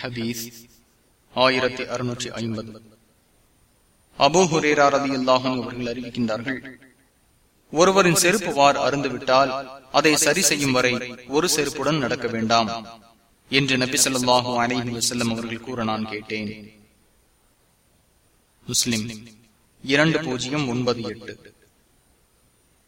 ஹதீஸ் ஆயிரத்தி அறுநூற்றி ஐம்பது. அபோ ஹுரேரா ரதி அல்லாஹும் அவர்கள் அறிவிக்கின்றார்கள் ஒருவரின் செருப்பு வார் அருந்துவிட்டால் அதை சரி செய்யும் வரை ஒரு செருப்புடன் நடக்க வேண்டாம் என்று நபி சொல்லாஹு அலைஹி வசல்லம் அவர்கள் கூற நான் கேட்டேன். முஸ்லிம் இரண்டு பூஜ்ஜியம் ஒன்பது எட்டு.